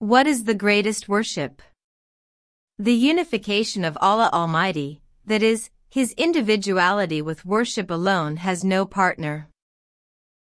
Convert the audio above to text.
What is the greatest worship? The unification of Allah Almighty, that is, His individuality with worship alone has no partner.